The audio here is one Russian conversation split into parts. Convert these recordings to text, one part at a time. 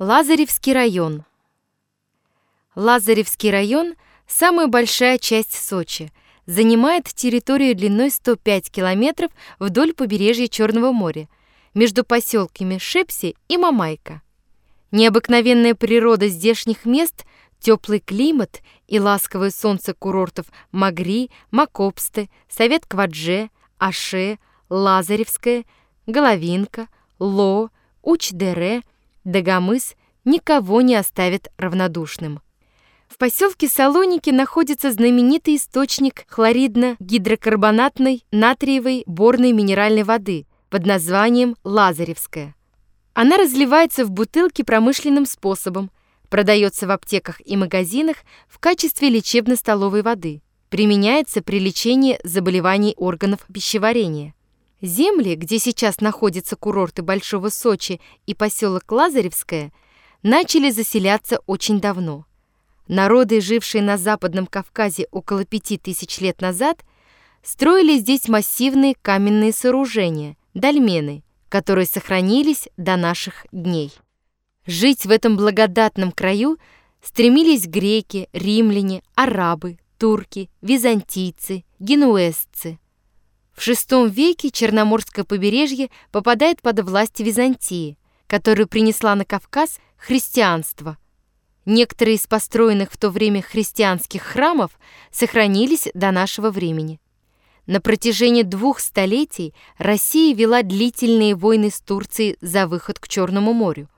Лазаревский район. Лазаревский район – самая большая часть Сочи, занимает территорию длиной 105 километров вдоль побережья Черного моря, между поселками Шепси и Мамайка. Необыкновенная природа здешних мест, теплый климат и ласковое солнце курортов Магри, Макопсты, Совет Квадже, Аше, Лазаревская, Головинка, Ло, Уч-Дере – Дагомыс никого не оставит равнодушным. В поселке Салоники находится знаменитый источник хлоридно-гидрокарбонатной натриевой борной минеральной воды под названием Лазаревская. Она разливается в бутылки промышленным способом, продается в аптеках и магазинах в качестве лечебно-столовой воды, применяется при лечении заболеваний органов пищеварения. Земли, где сейчас находятся курорты Большого Сочи и поселок Лазаревское, начали заселяться очень давно. Народы, жившие на Западном Кавказе около пяти тысяч лет назад, строили здесь массивные каменные сооружения, дольмены, которые сохранились до наших дней. Жить в этом благодатном краю стремились греки, римляне, арабы, турки, византийцы, генуэзцы – в VI веке Черноморское побережье попадает под власть Византии, которую принесла на Кавказ христианство. Некоторые из построенных в то время христианских храмов сохранились до нашего времени. На протяжении двух столетий Россия вела длительные войны с Турцией за выход к Черному морю.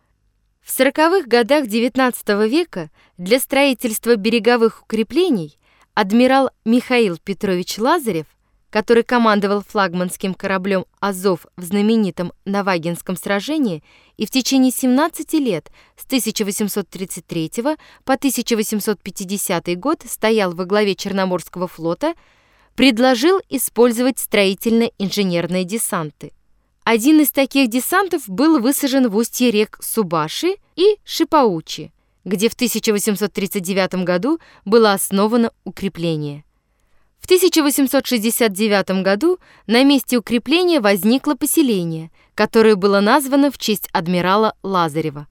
В сороковых годах XIX века для строительства береговых укреплений адмирал Михаил Петрович Лазарев который командовал флагманским кораблем «Азов» в знаменитом Навагинском сражении и в течение 17 лет с 1833 по 1850 год стоял во главе Черноморского флота, предложил использовать строительно-инженерные десанты. Один из таких десантов был высажен в устье рек Субаши и Шипаучи, где в 1839 году было основано укрепление. В 1869 году на месте укрепления возникло поселение, которое было названо в честь адмирала Лазарева.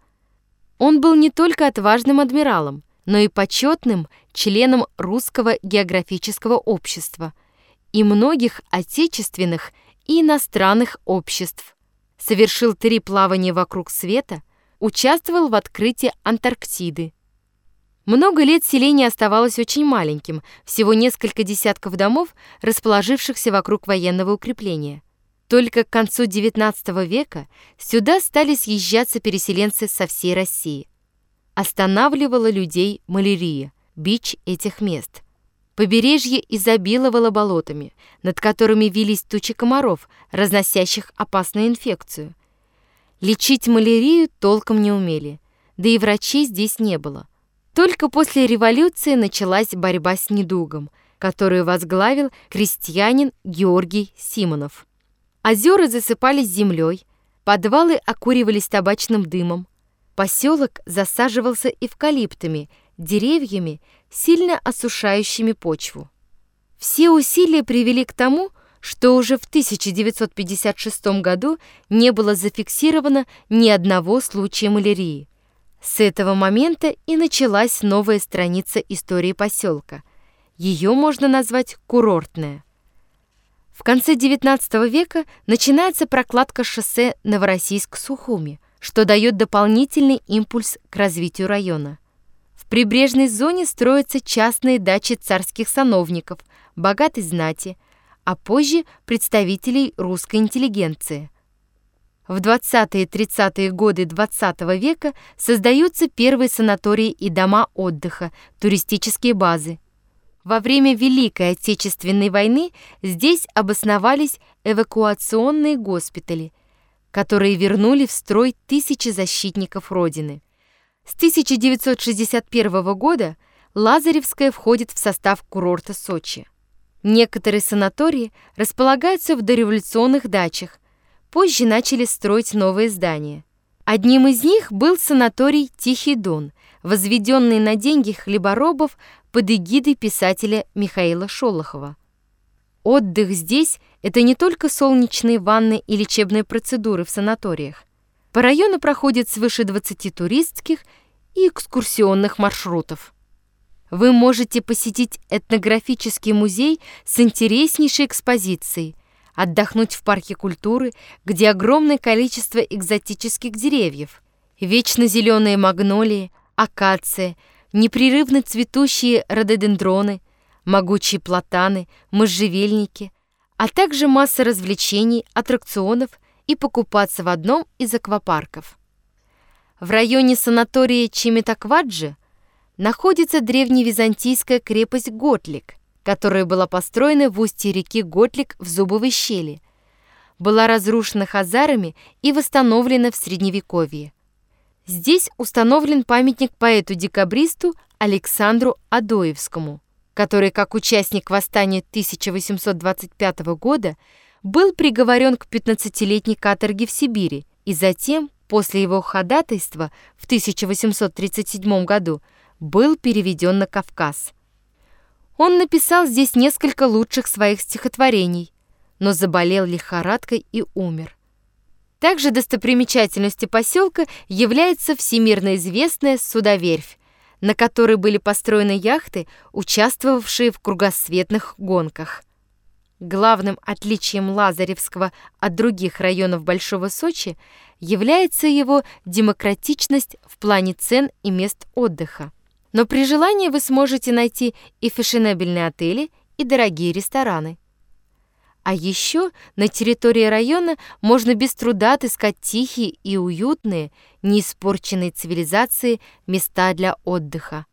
Он был не только отважным адмиралом, но и почетным членом Русского географического общества и многих отечественных и иностранных обществ. Совершил три плавания вокруг света, участвовал в открытии Антарктиды, много лет селение оставалось очень маленьким, всего несколько десятков домов, расположившихся вокруг военного укрепления. Только к концу XIX века сюда стали съезжаться переселенцы со всей России. Останавливала людей малярия, бич этих мест. Побережье изобиловало болотами, над которыми вились тучи комаров, разносящих опасную инфекцию. Лечить малярию толком не умели, да и врачей здесь не было – только после революции началась борьба с недугом, которую возглавил крестьянин Георгий Симонов. Озера засыпались землей, подвалы окуривались табачным дымом, поселок засаживался эвкалиптами, деревьями, сильно осушающими почву. Все усилия привели к тому, что уже в 1956 году не было зафиксировано ни одного случая малярии. С этого момента и началась новая страница истории поселка. Ее можно назвать курортная. В конце XIX века начинается прокладка шоссе Новороссийск-Сухуми, что дает дополнительный импульс к развитию района. В прибрежной зоне строятся частные дачи царских сановников, богатой знати, а позже представителей русской интеллигенции – в 20-30-е годы XX -го века создаются первые санатории и дома отдыха, туристические базы. Во время Великой Отечественной войны здесь обосновались эвакуационные госпитали, которые вернули в строй тысячи защитников Родины. С 1961 года Лазаревская входит в состав курорта Сочи. Некоторые санатории располагаются в дореволюционных дачах, позже начали строить новые здания. Одним из них был санаторий «Тихий Дон», возведенный на деньги хлеборобов под эгидой писателя Михаила Шолохова. Отдых здесь – это не только солнечные ванны и лечебные процедуры в санаториях. По району проходит свыше 20 туристских и экскурсионных маршрутов. Вы можете посетить этнографический музей с интереснейшей экспозицией, отдохнуть в парке культуры, где огромное количество экзотических деревьев, вечно зеленые магнолии, акации, непрерывно цветущие рододендроны, могучие платаны, можжевельники, а также масса развлечений, аттракционов и покупаться в одном из аквапарков. В районе санатория Чимитакваджи находится древневизантийская крепость Готлик, которая была построена в устье реки Готлик в Зубовой щели, была разрушена хазарами и восстановлена в Средневековье. Здесь установлен памятник поэту-декабристу Александру Адоевскому, который, как участник восстания 1825 года, был приговорен к 15-летней каторге в Сибири и затем, после его ходатайства в 1837 году, был переведен на Кавказ. Он написал здесь несколько лучших своих стихотворений, но заболел лихорадкой и умер. Также достопримечательностью поселка является всемирно известная судоверфь, на которой были построены яхты, участвовавшие в кругосветных гонках. Главным отличием Лазаревского от других районов Большого Сочи является его демократичность в плане цен и мест отдыха. Но при желании вы сможете найти и фешенебельные отели, и дорогие рестораны. А еще на территории района можно без труда отыскать тихие и уютные, не испорченные цивилизацией места для отдыха.